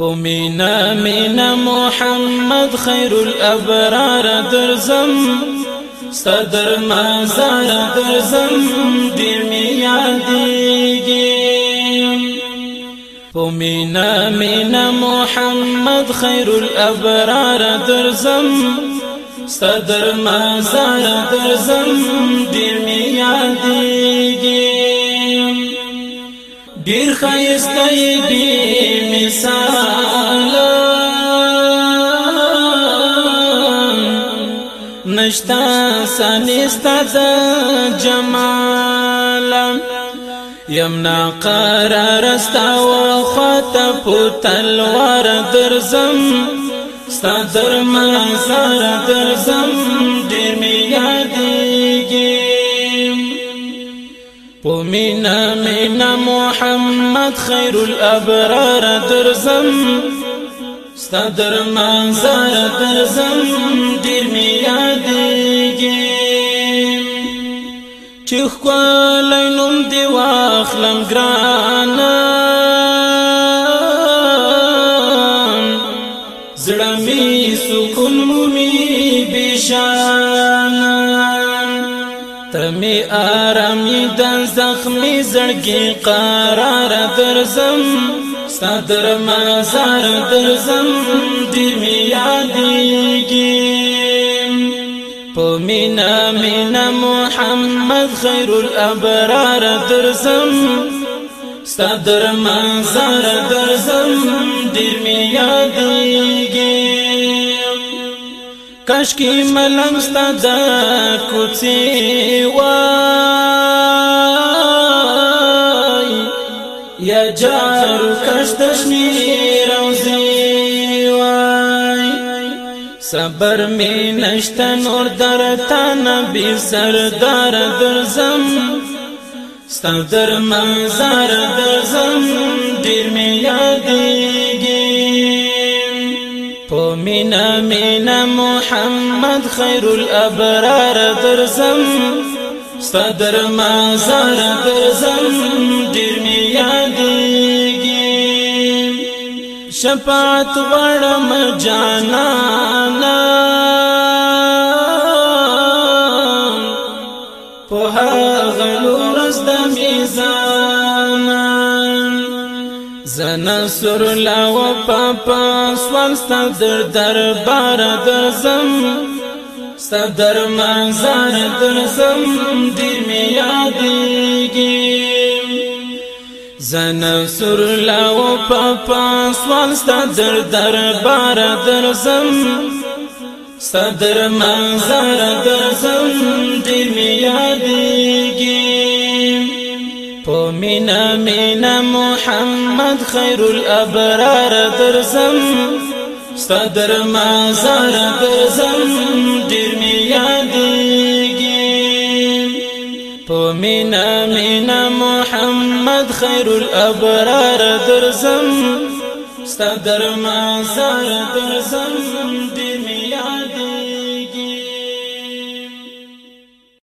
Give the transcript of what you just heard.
پمینا مینا محمد خیر الابرار درزم صدر مزار درزم دی میادیگی پمینا مینا محمد خیر الابرار درزم صدر مزار درزم دی میادیگی ډیر خیسته بی مثال نشتا سنستا د جمال یمنا قرار استا و خط پتلوار درزم ستا درمان سره درزم ډیر می یادېږي پومینا مینا محمد خیر الابرار درزم ستا در منظر درزم دیر میادیگیم چی خوالی نم دی واخلم گرانم زڑمی سکون مومی بشان تمی آرامی د زخمی زړګي قرار درزم ستدر مزار درزم دی می یادېږي په مینا مینا محمد خیر الابرار درزم ستدر مزار درزم دی می یادېږي کاش کی ملنګ ستاد کوڅي وای یا جار کاش تشمی روزي وای صبر می نشته نور درته نبی سردار درزم ستاد در منظر درزم ډیر می یادي مینا مینا محمد خیر الابرار درزم ستدر مازار درزم دیر می یادیگی شفاعت غرم جانانا پوها غلو رزد میزان زنا سر لا و پاپا سوال ست در دربار درزم ست در منظر درزم دیر می یادیږي زنا سر لا و پاپا سوال ست در دربار درزم ست در منظر درزم دیر می یادیږي مینا مینا محمد خیر الابرار درزم ستا در مازار درزم دیر می یادیگی پو مینا مینا محمد خیر الابرار درزم ستا در مازار درزم دیر می یادیگی